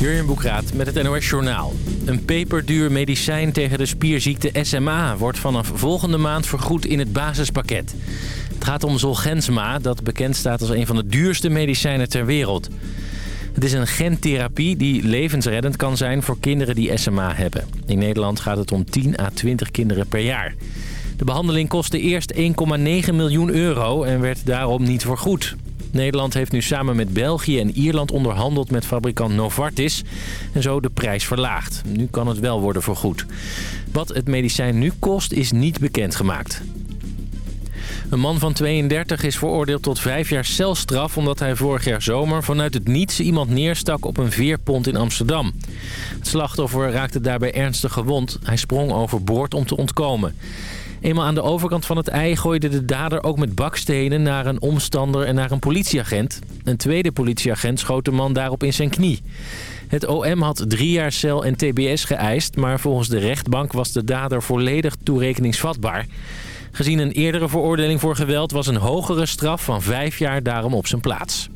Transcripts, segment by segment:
Jurjen Boekraat met het NOS Journaal. Een peperduur medicijn tegen de spierziekte SMA... wordt vanaf volgende maand vergoed in het basispakket. Het gaat om Zolgensma, dat bekend staat als een van de duurste medicijnen ter wereld. Het is een gentherapie die levensreddend kan zijn voor kinderen die SMA hebben. In Nederland gaat het om 10 à 20 kinderen per jaar. De behandeling kostte eerst 1,9 miljoen euro en werd daarom niet vergoed. Nederland heeft nu samen met België en Ierland onderhandeld met fabrikant Novartis en zo de prijs verlaagd. Nu kan het wel worden vergoed. Wat het medicijn nu kost is niet bekendgemaakt. Een man van 32 is veroordeeld tot vijf jaar celstraf... omdat hij vorig jaar zomer vanuit het niets iemand neerstak op een veerpont in Amsterdam. Het slachtoffer raakte daarbij ernstig gewond. Hij sprong overboord om te ontkomen. Eenmaal aan de overkant van het ei gooide de dader ook met bakstenen naar een omstander en naar een politieagent. Een tweede politieagent schoot de man daarop in zijn knie. Het OM had drie jaar cel en tbs geëist, maar volgens de rechtbank was de dader volledig toerekeningsvatbaar. Gezien een eerdere veroordeling voor geweld was een hogere straf van vijf jaar daarom op zijn plaats.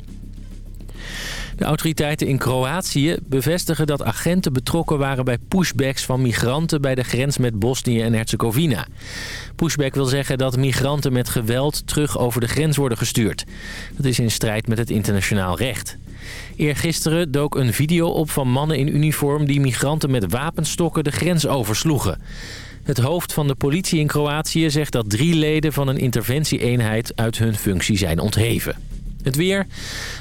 De autoriteiten in Kroatië bevestigen dat agenten betrokken waren bij pushbacks van migranten bij de grens met Bosnië en Herzegovina. Pushback wil zeggen dat migranten met geweld terug over de grens worden gestuurd. Dat is in strijd met het internationaal recht. Eergisteren dook een video op van mannen in uniform die migranten met wapenstokken de grens oversloegen. Het hoofd van de politie in Kroatië zegt dat drie leden van een interventieeenheid uit hun functie zijn ontheven. Het weer.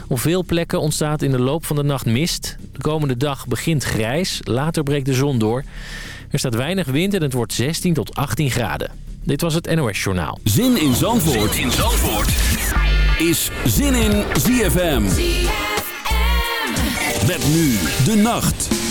Op veel plekken ontstaat in de loop van de nacht mist. De komende dag begint grijs, later breekt de zon door. Er staat weinig wind en het wordt 16 tot 18 graden. Dit was het NOS Journaal. Zin in Zandvoort, zin in Zandvoort. is Zin in ZFM. ZFM. Met nu de nacht.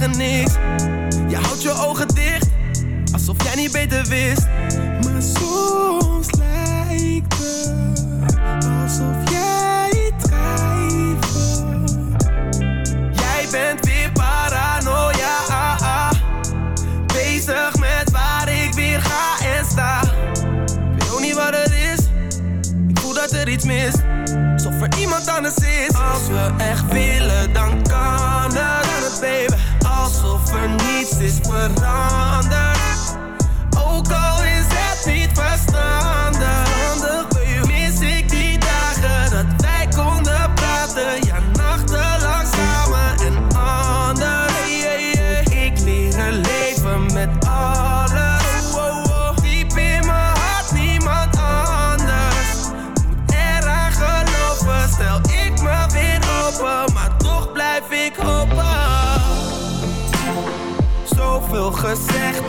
zeggen niks. Je houdt je ogen dicht, alsof jij niet beter wist. Maar soms lijkt het alsof jij drijft. Jij bent weer paranoia. Ah, ah. Bezig met waar ik weer ga en sta. Ik weet ook niet wat het is, ik voel dat er iets mis, alsof er iemand anders is. Als we echt willen, dan kan het, het baby niets is veranderd. Ook al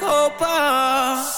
kopen.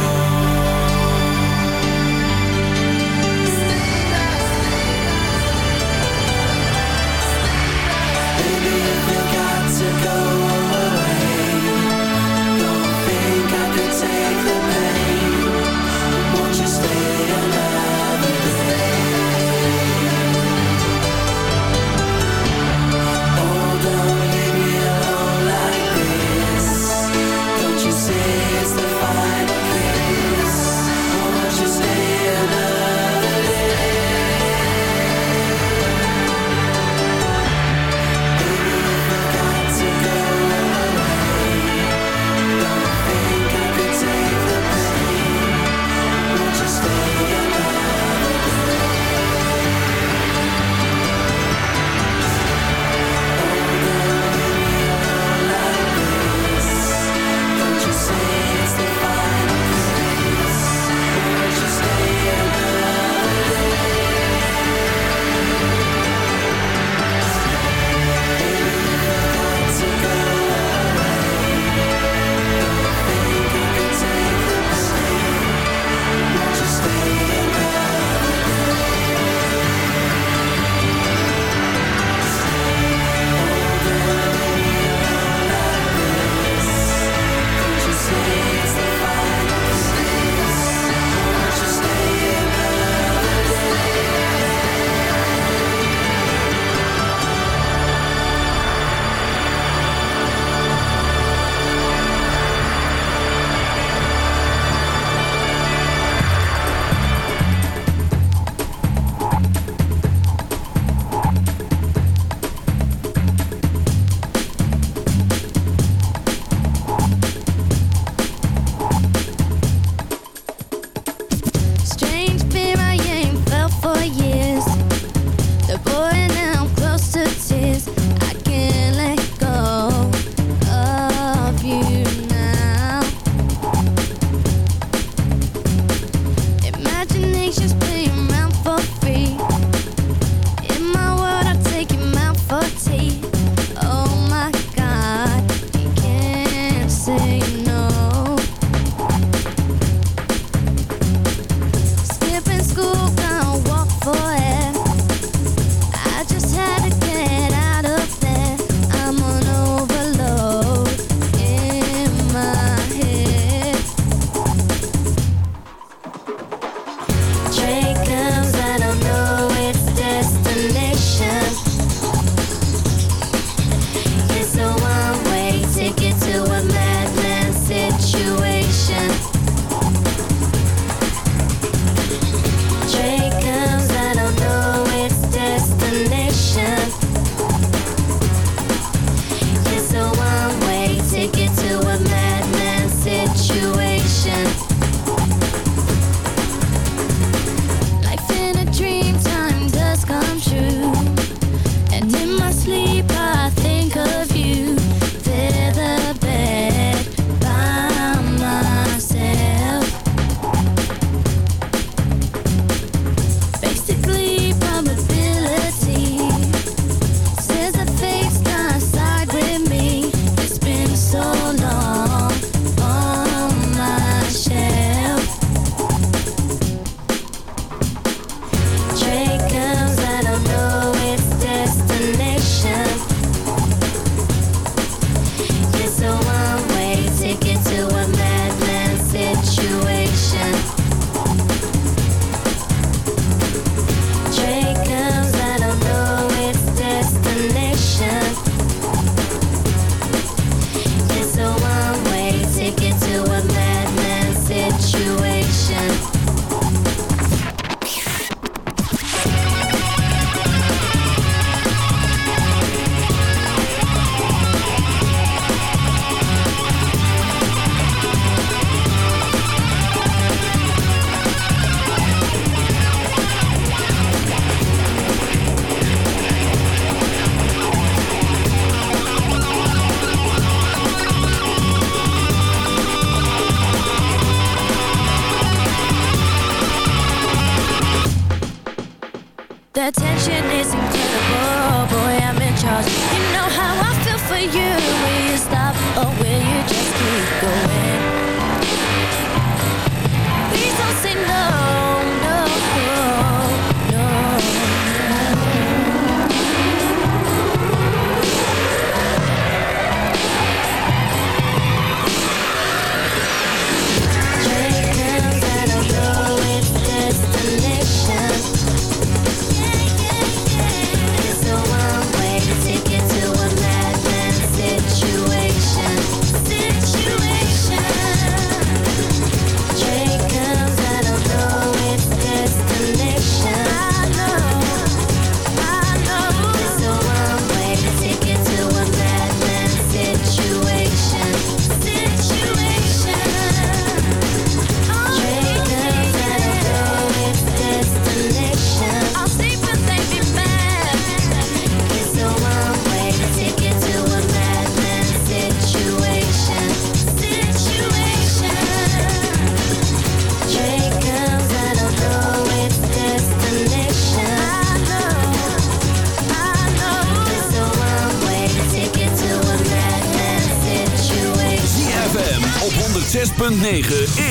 106.9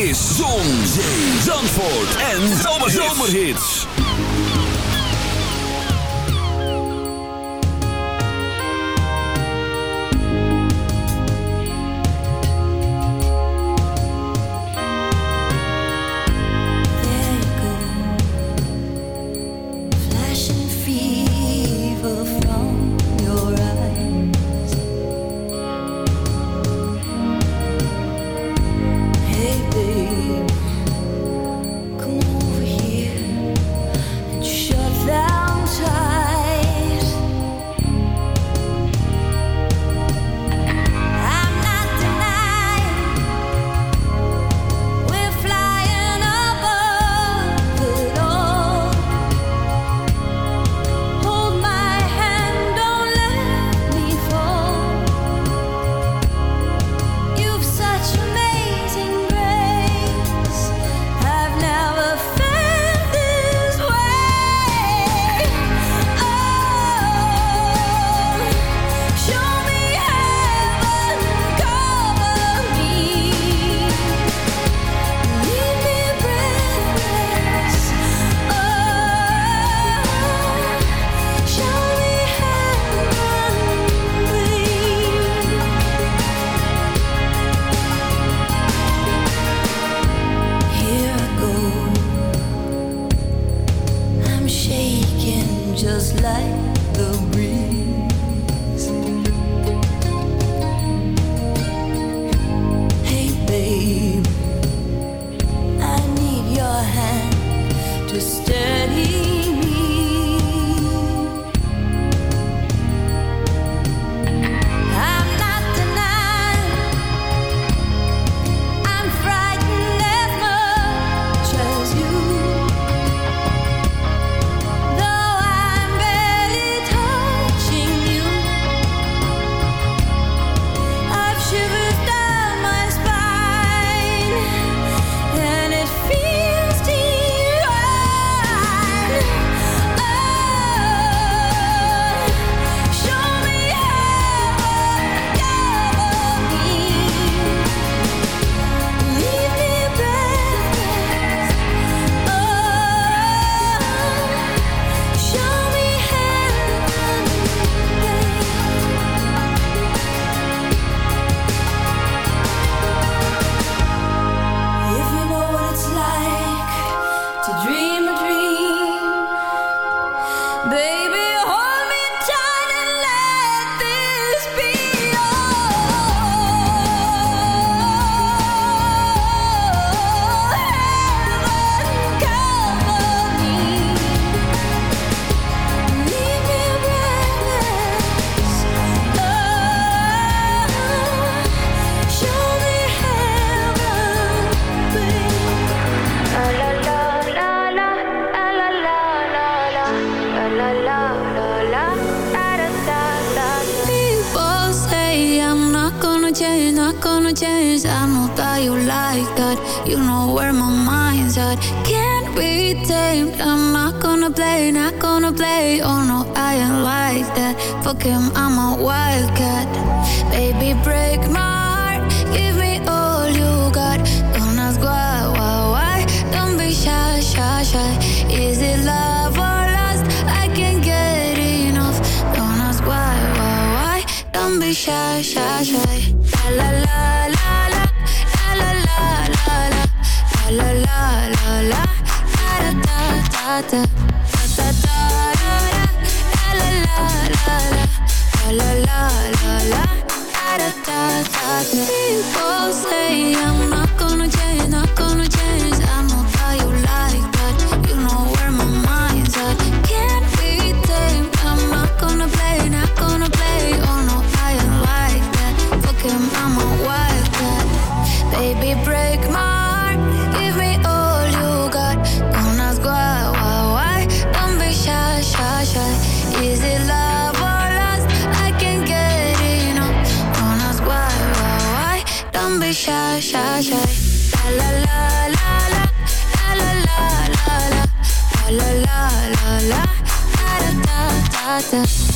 Doctor.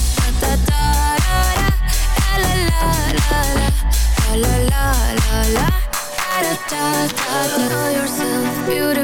da yourself beautiful.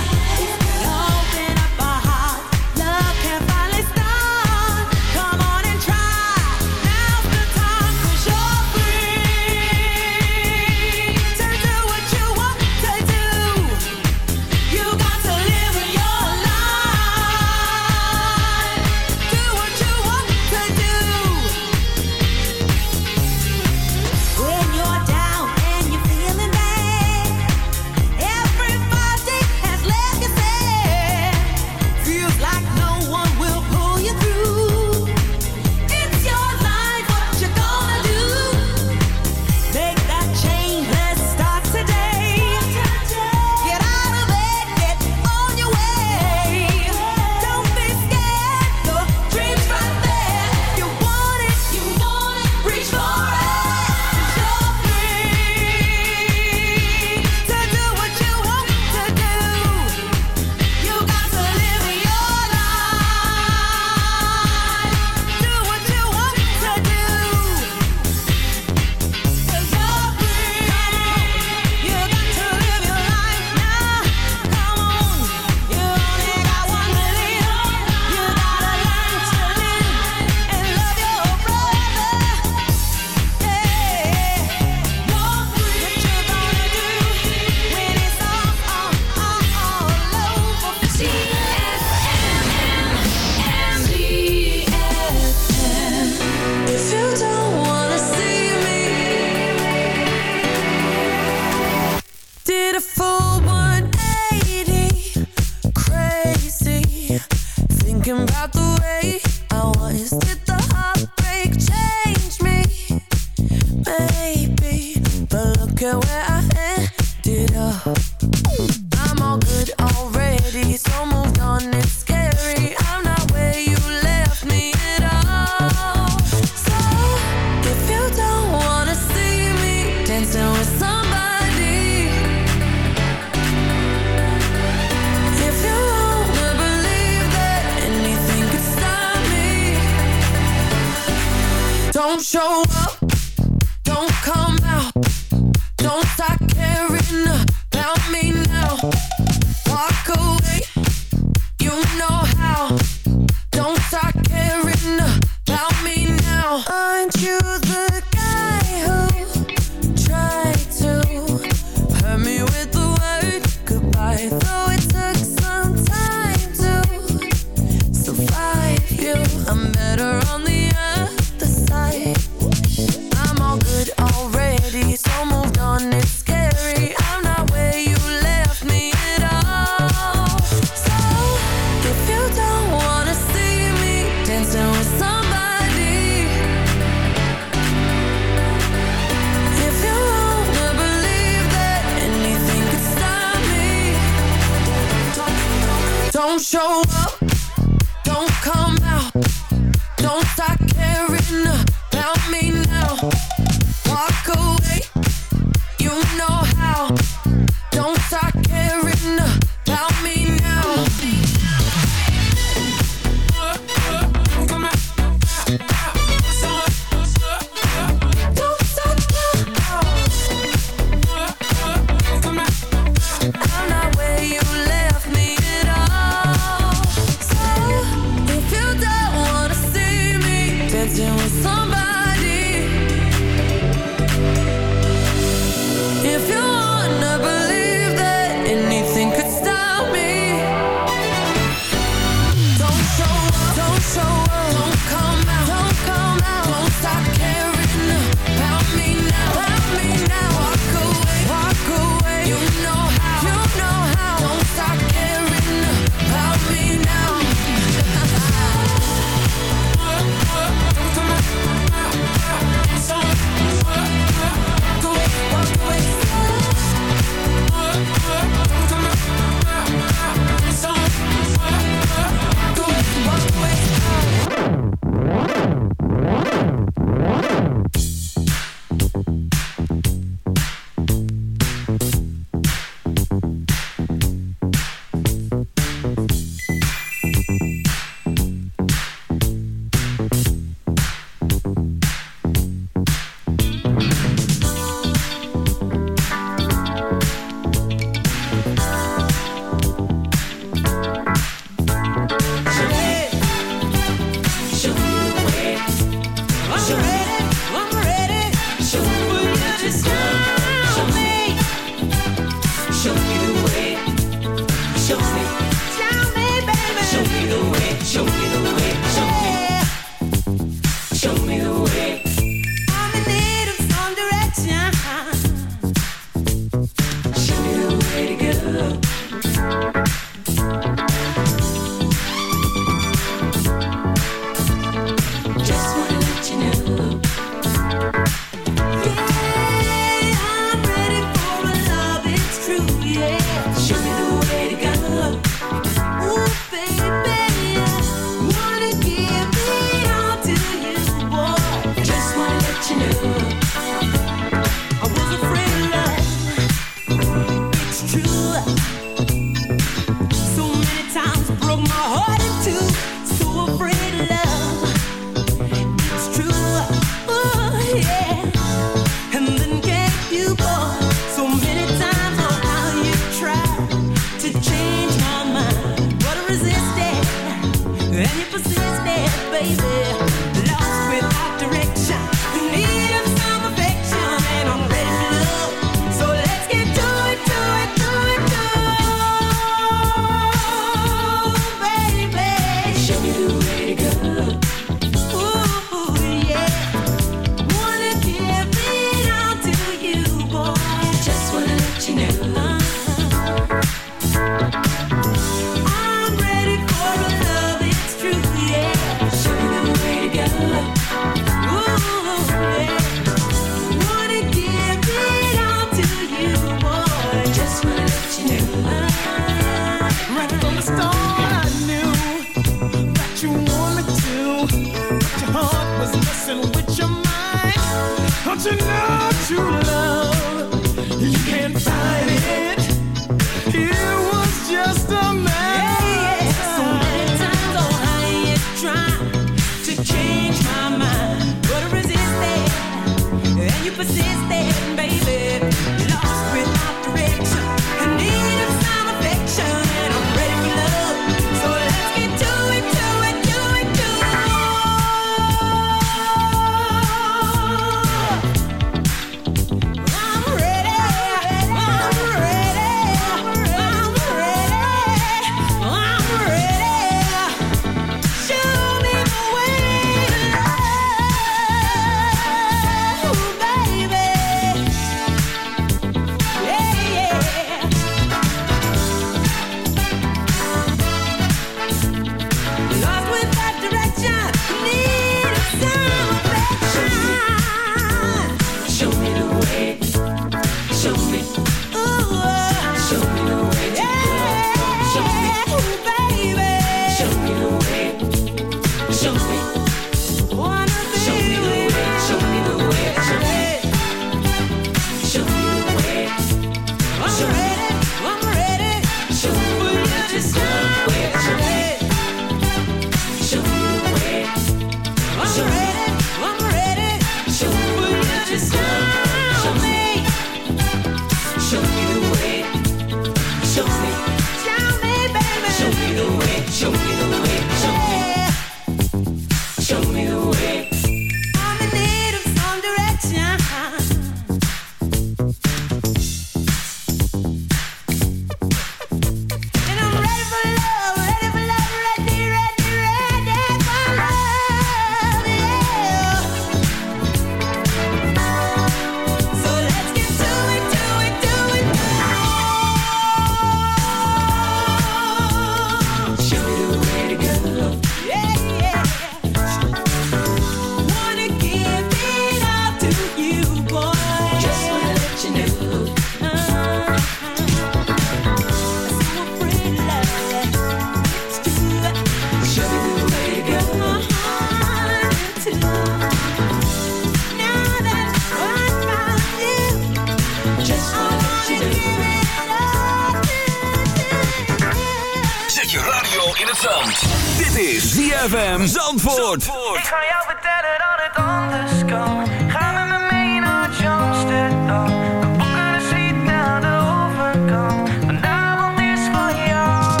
ZFM Zandvoort. Ik ga jou vertellen dat het anders kan. Ga met me mee naar Amsterdam. We boeken een suite naar de overkant. Vanavond is van jou.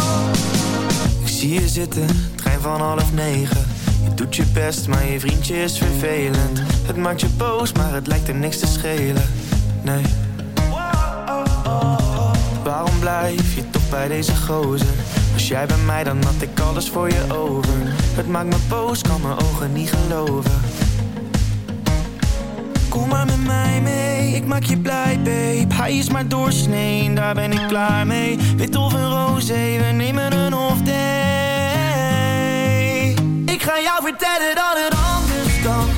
Ik zie je zitten, trein van half negen. Je doet je best, maar je vriendje is vervelend. Het maakt je boos, maar het lijkt er niks te schelen. Nee. Waarom blijf je toch bij deze gozer? Was jij bij mij, dan had ik alles voor je over. Het maakt me boos, kan mijn ogen niet geloven. Kom maar met mij mee, ik maak je blij, babe. Hij is maar doorsnee, daar ben ik klaar mee. Wit of een roze, we nemen een off day. Ik ga jou vertellen dat het anders kan.